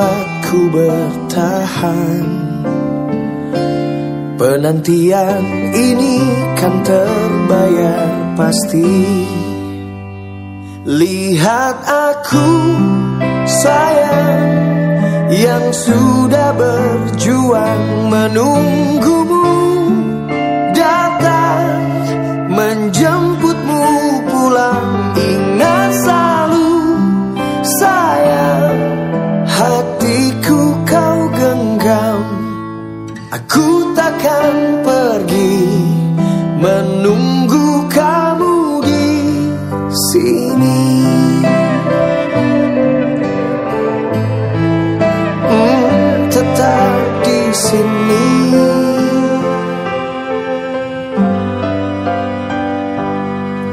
membuatku bertahan Penantian ini kan terbayar pasti. Lihat aku sayang Yang sudah berjuang menunggumu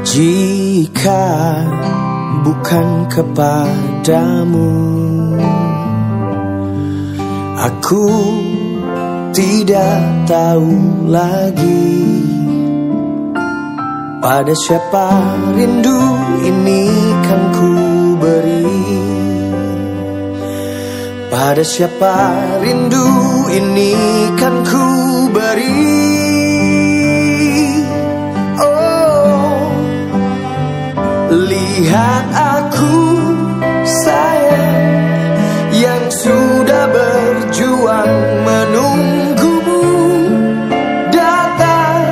Jika bukan kepadamu, aku tidak tahu lagi pada siapa rindu ini kan ku beri. Pada siapa rindu ini kan ku beri lihat aku sayang yang sudah berjuang menunggumu datang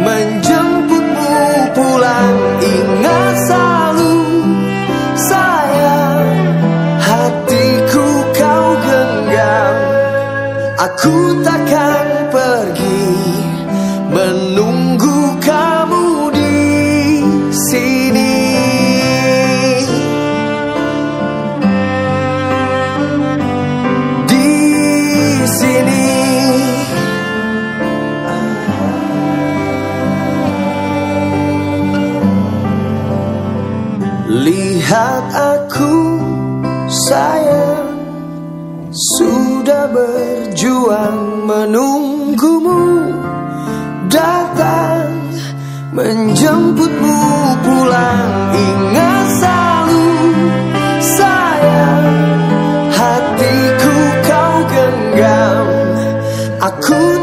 menjemputmu pulang ingat selalu sayang hatiku kau genggam. Aku takkan pergi menunggu kamu Lihat aku sayang Sudah berjuang menunggumu Datang menjemputmu pulang. Ingat selalu sayang Hatiku kau genggam. Aku